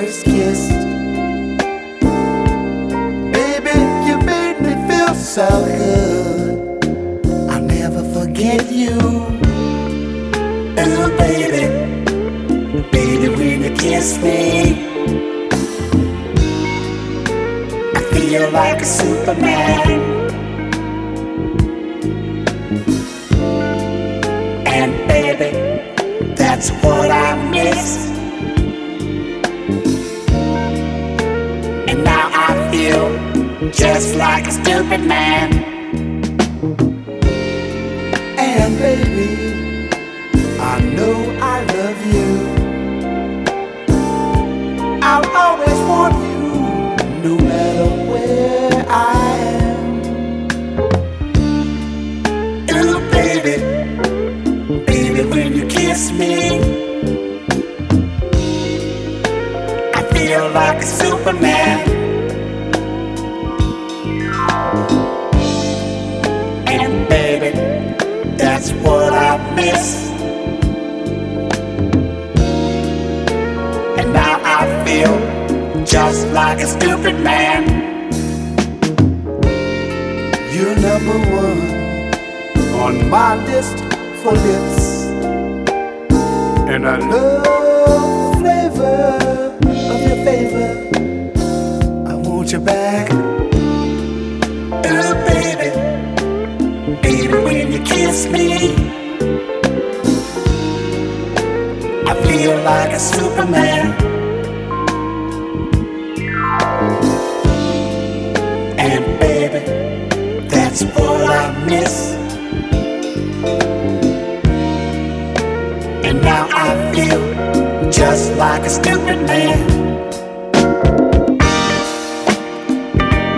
first kissed. Baby, you made me feel so good. I'll never forget you. Ooh, baby, baby, when you kiss me, I feel like a Superman. And baby, that's what I miss. Just like a stupid man. And baby, I know I love you. I'll always want you, no matter where I am. Ooh, baby, baby, when you kiss me, I feel like a Superman. That's what I miss. And now I feel just like a stupid man. You're number one on my list for lips. And I love the flavor of your favor. I want you back. Kiss me, I feel like a Superman. And baby, that's what I miss. And now I feel just like a stupid man.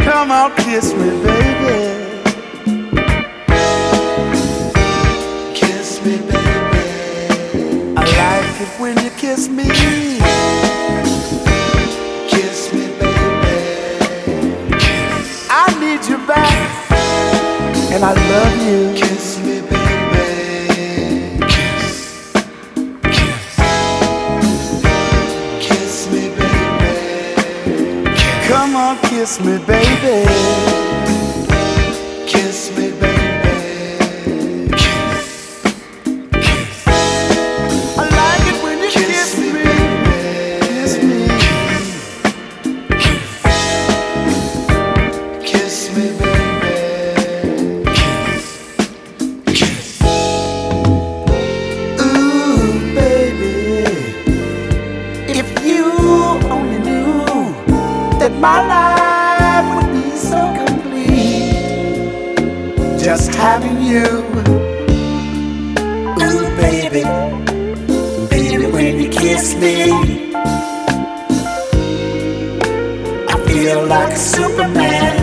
Come on, kiss me, baby. Come on, kiss me, baby. So complete, just having you. Ooh, baby, baby, when you kiss me, I feel like a Superman.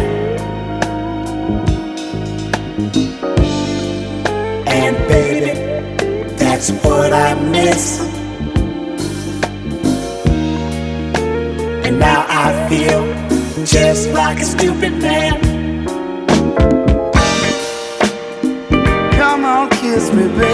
And baby, that's what I miss. And now I feel just like a stupid man. Come on, kiss me, baby.